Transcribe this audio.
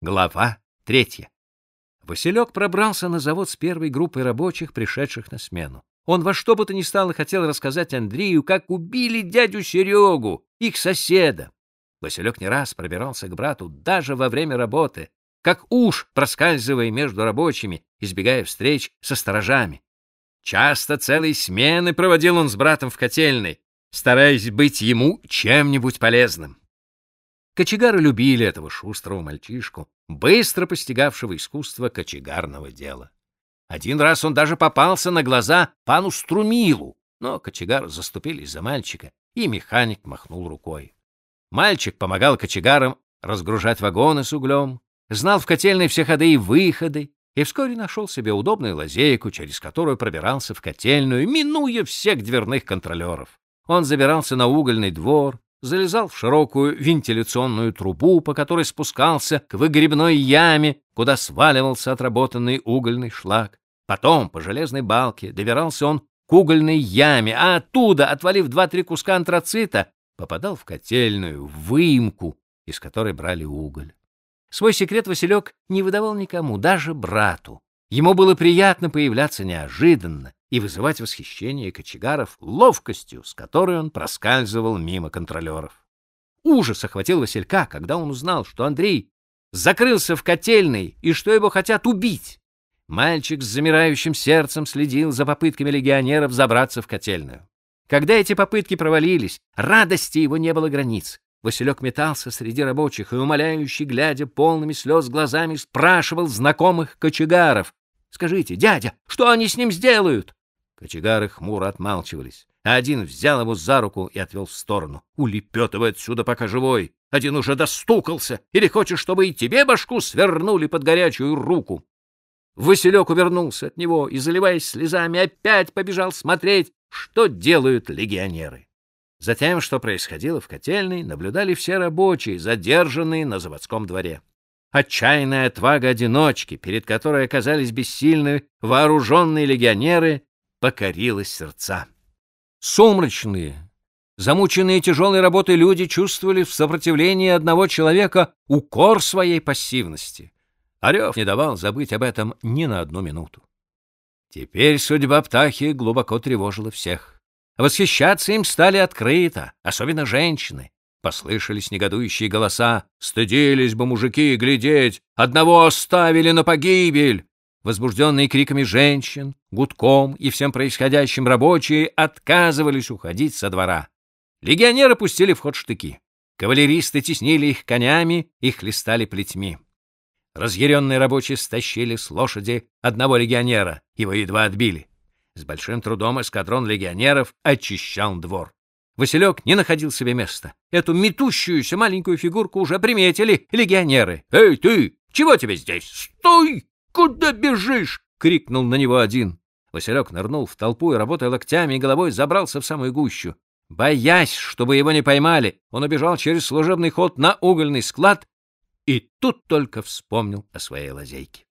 Глава третья. Василек пробрался на завод с первой группой рабочих, пришедших на смену. Он во что бы то ни стало хотел рассказать Андрею, как убили дядю Серегу, их соседа. Василек не раз пробирался к брату даже во время работы, как уж проскальзывая между рабочими, избегая встреч со сторожами. Часто целые смены проводил он с братом в котельной, стараясь быть ему чем-нибудь полезным. Кочегары любили этого шустрого мальчишку, быстро постигавшего искусство кочегарного дела. Один раз он даже попался на глаза пану Струмилу, но кочегары заступились за мальчика, и механик махнул рукой. Мальчик помогал кочегарам разгружать вагоны с углем, знал в котельной все ходы и выходы, и вскоре нашел себе удобную лазейку, через которую пробирался в котельную, минуя всех дверных контролеров. Он забирался на угольный двор, залезал в широкую вентиляционную трубу, по которой спускался к выгребной яме, куда сваливался отработанный угольный шлак. Потом по железной балке добирался он к угольной яме, а оттуда, отвалив два-три куска антрацита, попадал в котельную, в выемку, из которой брали уголь. Свой секрет Василек не выдавал никому, даже брату. Ему было приятно появляться неожиданно, и вызывать восхищение кочегаров ловкостью, с которой он проскальзывал мимо контролеров. Ужас охватил Василька, когда он узнал, что Андрей закрылся в котельной и что его хотят убить. Мальчик с замирающим сердцем следил за попытками легионеров забраться в котельную. Когда эти попытки провалились, радости его не было границ. Василек метался среди рабочих и, умоляющий, глядя полными слез глазами, спрашивал знакомых кочегаров. «Скажите, дядя, что они с ним сделают?» Кочегары хмуро отмалчивались, один взял его за руку и отвел в сторону. «Улепетывай отсюда, пока живой! Один уже достукался! Или хочешь, чтобы и тебе башку свернули под горячую руку?» Василек увернулся от него и, заливаясь слезами, опять побежал смотреть, что делают легионеры. Затем, что происходило в котельной, наблюдали все рабочие, задержанные на заводском дворе. Отчаянная отвага одиночки, перед которой оказались бессильны вооруженные легионеры, покорила сердца. Сумрачные, замученные тяжелой работой люди чувствовали в сопротивлении одного человека укор своей пассивности. Орев не давал забыть об этом ни на одну минуту. Теперь судьба птахи глубоко тревожила всех. Восхищаться им стали открыто, особенно женщины. Послышались негодующие голоса. «Стыдились бы мужики глядеть! Одного оставили на погибель!» Возбужденные криками женщин, гудком и всем происходящим рабочие отказывались уходить со двора. Легионеры пустили в ход штыки. Кавалеристы теснили их конями и хлестали плетьми. Разъяренные рабочие стащили с лошади одного легионера, его едва отбили. С большим трудом эскадрон легионеров очищал двор. Василек не находил себе места. Эту метущуюся маленькую фигурку уже приметили легионеры. «Эй, ты! Чего тебе здесь? Стой! Куда бежишь?» — крикнул на него один. Василек нырнул в толпу и, работая локтями и головой, забрался в самую гущу. Боясь, чтобы его не поймали, он убежал через служебный ход на угольный склад и тут только вспомнил о своей лазейке.